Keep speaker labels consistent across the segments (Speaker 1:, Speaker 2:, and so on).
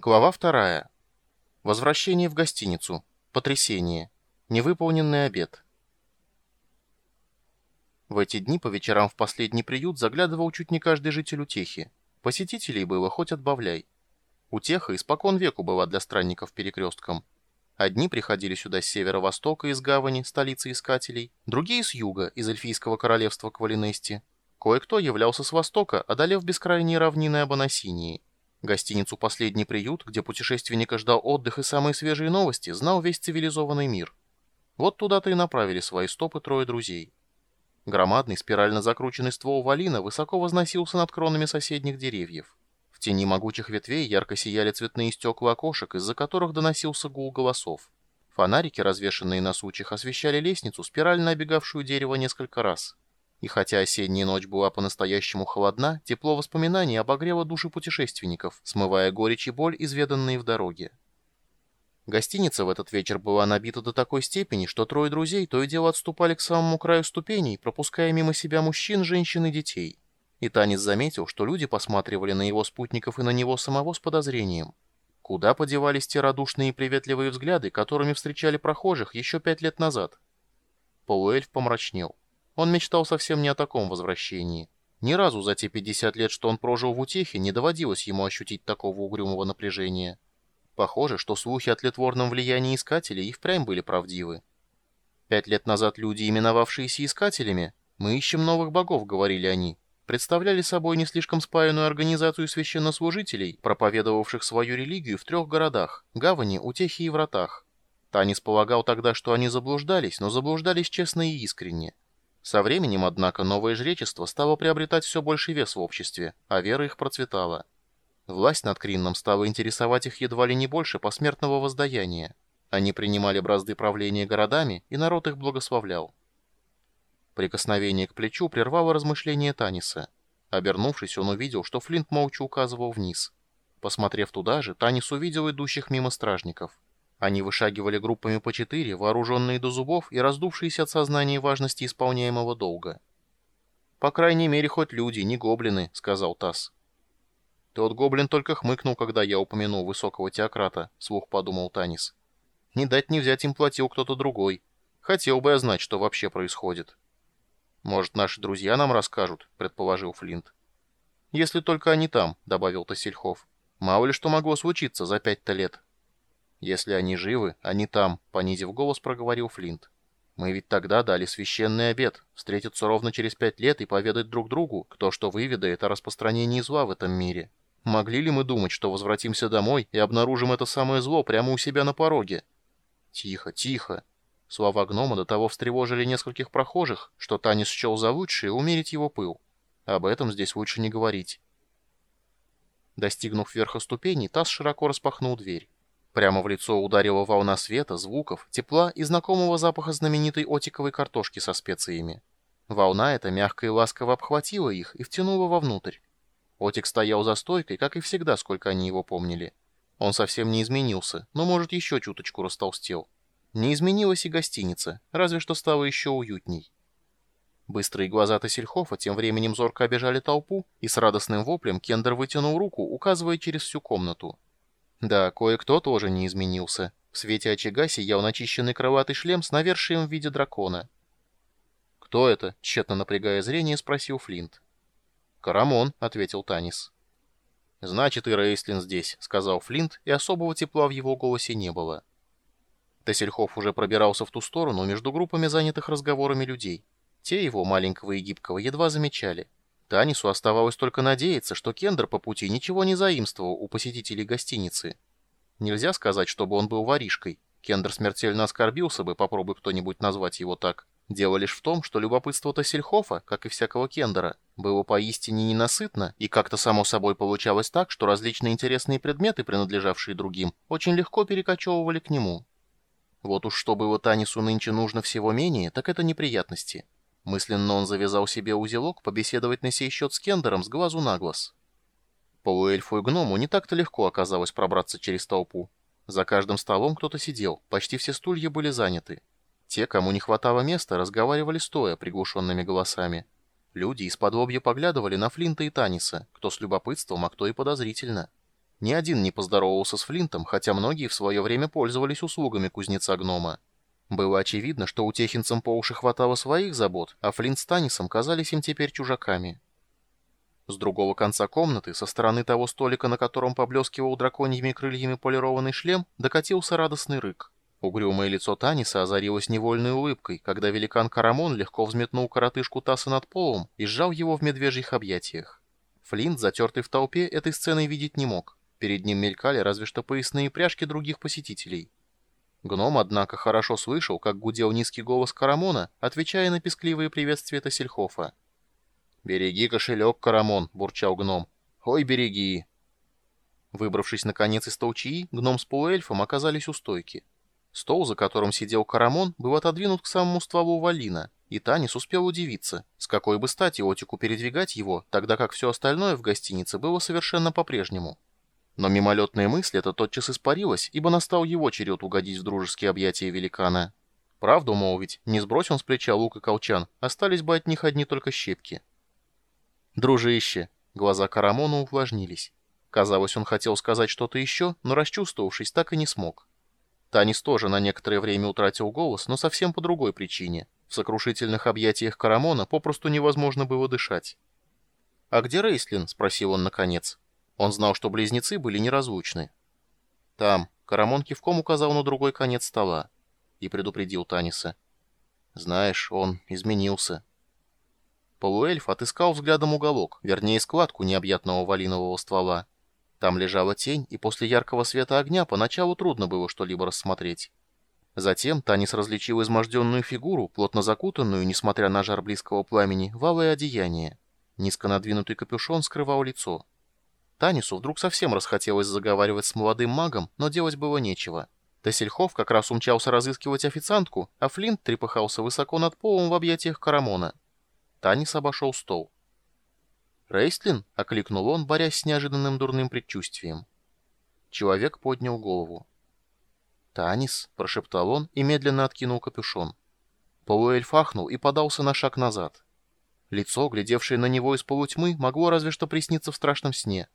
Speaker 1: Глава вторая. Возвращение в гостиницу. Потрясение. Невыполненный обед. В эти дни по вечерам в последний приют заглядывал чуть не каждый житель Утехи. Посетителей было хоть отбавляй. Утеха испокон веку была для странников перекрестком. Одни приходили сюда с северо-востока из гавани, столицы искателей, другие с юга, из эльфийского королевства Квалинести. Кое-кто являлся с востока, одолев бескрайние равнины Абонасинии. Гостиницу «Последний приют», где путешественника ждал отдых и самые свежие новости, знал весь цивилизованный мир. Вот туда-то и направили свои стопы трое друзей. Громадный спирально закрученный ствол валина высоко возносился над кронами соседних деревьев. В тени могучих ветвей ярко сияли цветные стекла окошек, из-за которых доносился гул голосов. Фонарики, развешанные на сучьях, освещали лестницу, спирально обегавшую дерево несколько раз. И хотя осенняя ночь была по-настоящему холодна, тепло воспоминаний обогрело души путешественников, смывая горечь и боль, изведанные в дороге. Гостиница в этот вечер была набита до такой степени, что трое друзей то и дело отступали к самому краю ступеней, пропуская мимо себя мужчин, женщин и детей. И Танец заметил, что люди посматривали на его спутников и на него самого с подозрением. Куда подевались те радушные и приветливые взгляды, которыми встречали прохожих еще пять лет назад? Полуэльф помрачнел. Он мечтал совсем не о таком возвращении. Ни разу за те 50 лет, что он прожил в утехе, не доводилось ему ощутить такого угрюмого напряжения. Похоже, что слухи о тлетворном влиянии искателей и впрямь были правдивы. Пять лет назад люди, именовавшиеся искателями, «Мы ищем новых богов», — говорили они, представляли собой не слишком спаянную организацию священнослужителей, проповедовавших свою религию в трех городах — Гавани, Утехе и Вратах. Танис полагал тогда, что они заблуждались, но заблуждались честно и искренне. Со временем, однако, новое жречество стало приобретать все больший вес в обществе, а вера их процветала. Власть над Кринном стала интересовать их едва ли не больше посмертного воздаяния. Они принимали бразды правления городами, и народ их благословлял. Прикосновение к плечу прервало размышление Таниса. Обернувшись, он увидел, что Флинт молча указывал вниз. Посмотрев туда же, Танис увидел идущих мимо стражников. Они вышагивали группами по четыре, вооруженные до зубов и раздувшиеся от сознания важности исполняемого долга. «По крайней мере, хоть люди, не гоблины», — сказал Тасс. «Тот гоблин только хмыкнул, когда я упомянул высокого теократа», — слух подумал Танис. «Не дать не взять им платил кто-то другой. Хотел бы я знать, что вообще происходит». «Может, наши друзья нам расскажут», — предположил Флинт. «Если только они там», — добавил Тассельхов. «Мало ли что могло случиться за пять-то лет». «Если они живы, они там», — понизив голос, проговорил Флинт. «Мы ведь тогда дали священный обед, встретиться ровно через пять лет и поведать друг другу, кто что выведает о распространении зла в этом мире. Могли ли мы думать, что возвратимся домой и обнаружим это самое зло прямо у себя на пороге?» «Тихо, тихо!» Слова гнома до того встревожили нескольких прохожих, что Танис счел за лучшее умерить его пыл. Об этом здесь лучше не говорить. Достигнув верха ступеней, Тасс широко распахнул дверь. Прямо в лицо ударила волна света, звуков, тепла и знакомого запаха знаменитой отиковой картошки со специями. Волна эта мягко и ласково обхватила их и втянула вовнутрь. Отик стоял за стойкой, как и всегда, сколько они его помнили. Он совсем не изменился, но, может, еще чуточку растолстел. Не изменилась и гостиница, разве что стало еще уютней. Быстрые глаза Тассельхофа тем временем зорко обежали толпу, и с радостным воплем Кендер вытянул руку, указывая через всю комнату. Да, кое-кто тоже не изменился. В свете очага сиял начищенный крылатый шлем с навершием в виде дракона. «Кто это?» — тщетно напрягая зрение, спросил Флинт. «Карамон», — ответил Танис. «Значит, и Рейслин здесь», — сказал Флинт, и особого тепла в его голосе не было. Тессельхоф уже пробирался в ту сторону между группами занятых разговорами людей. Те его, маленького и гибкого, едва замечали. Танису оставалось только надеяться, что Кендер по пути ничего не заимствовал у посетителей гостиницы. Нельзя сказать, чтобы он был воришкой. Кендер смертельно оскорбился бы, попробуй кто-нибудь назвать его так. Дело лишь в том, что любопытство Тассельхофа, как и всякого Кендера, было поистине ненасытно, и как-то само собой получалось так, что различные интересные предметы, принадлежавшие другим, очень легко перекочевывали к нему. Вот уж что было Танису нынче нужно всего менее, так это неприятности. Мысленно он завязал себе узелок побеседовать на сей счет с Кендером с глазу на глаз. Полуэльфу и гному не так-то легко оказалось пробраться через толпу. За каждым столом кто-то сидел, почти все стулья были заняты. Те, кому не хватало места, разговаривали стоя приглушенными голосами. Люди из-под поглядывали на Флинта и Таниса, кто с любопытством, а кто и подозрительно. Ни один не поздоровался с Флинтом, хотя многие в свое время пользовались услугами кузнеца-гнома. Было очевидно, что у техинцам по уши хватало своих забот, а Флинт с Танисом казались им теперь чужаками. С другого конца комнаты, со стороны того столика, на котором поблескивал драконьими крыльями полированный шлем, докатился радостный рык. Угрюмое лицо Таниса озарилось невольной улыбкой, когда великан Карамон легко взметнул коротышку Таса над полом и сжал его в медвежьих объятиях. Флинт, затертый в толпе, этой сцены видеть не мог. Перед ним мелькали разве что поясные пряжки других посетителей. Гном, однако, хорошо слышал, как гудел низкий голос Карамона, отвечая на пескливые приветствия Тассельхофа. «Береги кошелек, Карамон», — бурчал гном. «Ой, береги». Выбравшись, наконец, из толчии, гном с полуэльфом оказались у стойки. Стол, за которым сидел Карамон, был отодвинут к самому стволу валина, и Танис успел удивиться, с какой бы стати Отику передвигать его, тогда как все остальное в гостинице было совершенно по-прежнему. Но мимолетная мысль эта тотчас испарилась, ибо настал его черед угодить в дружеские объятия великана. Правду молвить, не сбрось он с плеча лук и колчан, остались бы от них одни только щепки. «Дружище!» Глаза Карамона увлажнились. Казалось, он хотел сказать что-то еще, но, расчувствовавшись, так и не смог. Танис тоже на некоторое время утратил голос, но совсем по другой причине. В сокрушительных объятиях Карамона попросту невозможно было дышать. «А где Рейслин?» — спросил он наконец. Он знал, что близнецы были неразлучны. «Там», — Карамон кивком указал на другой конец стола и предупредил Таниса. «Знаешь, он изменился». Полуэльф отыскал взглядом уголок, вернее складку необъятного валинового ствола. Там лежала тень, и после яркого света огня поначалу трудно было что-либо рассмотреть. Затем Танис различил изможденную фигуру, плотно закутанную, несмотря на жар близкого пламени, в алое одеяние. Низко надвинутый капюшон скрывал лицо. Танису вдруг совсем расхотелось заговаривать с молодым магом, но делать было нечего. Тессельхов как раз умчался разыскивать официантку, а Флинт трепыхался высоко над полом в объятиях Карамона. Танис обошел стол. «Рейстлин?» — окликнул он, борясь с неожиданным дурным предчувствием. Человек поднял голову. «Танис?» — прошептал он и медленно откинул капюшон. Полуэльф ахнул и подался на шаг назад. Лицо, глядевшее на него из полутьмы, могло разве что присниться в страшном сне.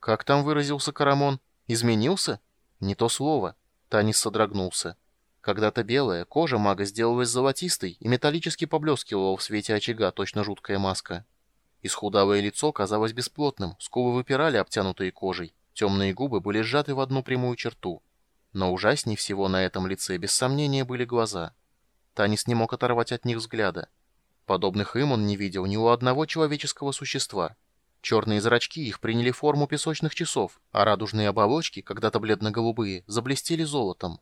Speaker 1: Как там выразился Карамон? Изменился? Не то слово. Танис содрогнулся. Когда-то белая кожа мага сделалась золотистой и металлически поблескивала в свете очага точно жуткая маска. Исхудалое лицо казалось бесплотным, скулы выпирали, обтянутые кожей, темные губы были сжаты в одну прямую черту. Но ужаснее всего на этом лице, без сомнения, были глаза. Танис не мог оторвать от них взгляда. Подобных им он не видел ни у одного человеческого существа. Черные зрачки их приняли форму песочных часов, а радужные оболочки, когда-то бледно-голубые, заблестели золотом.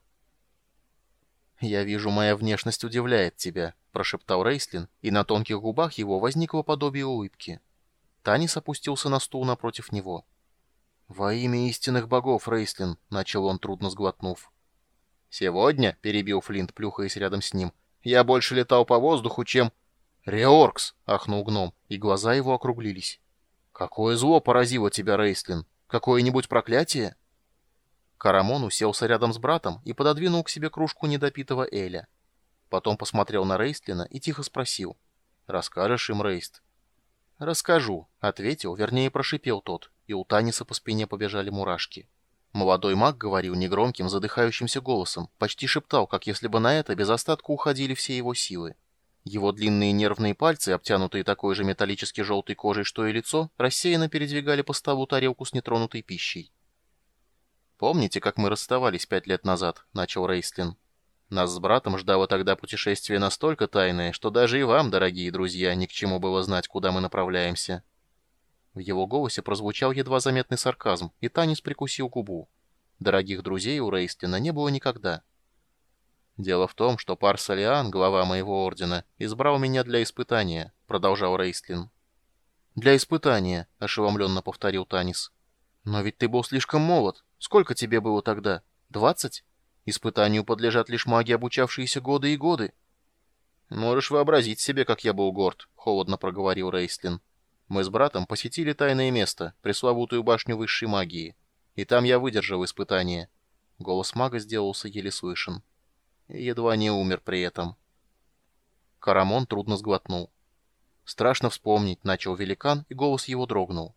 Speaker 1: «Я вижу, моя внешность удивляет тебя», — прошептал Рейслин, и на тонких губах его возникло подобие улыбки. Танис опустился на стул напротив него. «Во имя истинных богов, Рейслин», — начал он, трудно сглотнув. «Сегодня», — перебил Флинт, плюхаясь рядом с ним, — «я больше летал по воздуху, чем...» «Реоркс!» — ахнул гном, и глаза его округлились. «Какое зло поразило тебя, Рейслин? Какое-нибудь проклятие?» Карамон уселся рядом с братом и пододвинул к себе кружку недопитого Эля. Потом посмотрел на Рейстлина и тихо спросил. «Расскажешь им, Рейст?» «Расскажу», — ответил, вернее прошипел тот, и у Таниса по спине побежали мурашки. Молодой маг говорил негромким, задыхающимся голосом, почти шептал, как если бы на это без остатка уходили все его силы. Его длинные нервные пальцы, обтянутые такой же металлически желтой кожей, что и лицо, рассеянно передвигали по столу тарелку с нетронутой пищей. «Помните, как мы расставались пять лет назад?» — начал Рейстлин. «Нас с братом ждало тогда путешествие настолько тайное, что даже и вам, дорогие друзья, ни к чему было знать, куда мы направляемся». В его голосе прозвучал едва заметный сарказм, и Танис прикусил губу. Дорогих друзей у Рейстлина не было никогда. «Дело в том, что Пар Салиан, глава моего ордена, избрал меня для испытания», — продолжал Рейстлин. «Для испытания», — ошеломленно повторил Танис. «Но ведь ты был слишком молод. Сколько тебе было тогда? Двадцать? Испытанию подлежат лишь маги, обучавшиеся годы и годы». «Можешь вообразить себе, как я был горд», — холодно проговорил Рейстлин. «Мы с братом посетили тайное место, пресловутую башню высшей магии. И там я выдержал испытание». Голос мага сделался еле слышен едва не умер при этом. Карамон трудно сглотнул. Страшно вспомнить, начал великан, и голос его дрогнул.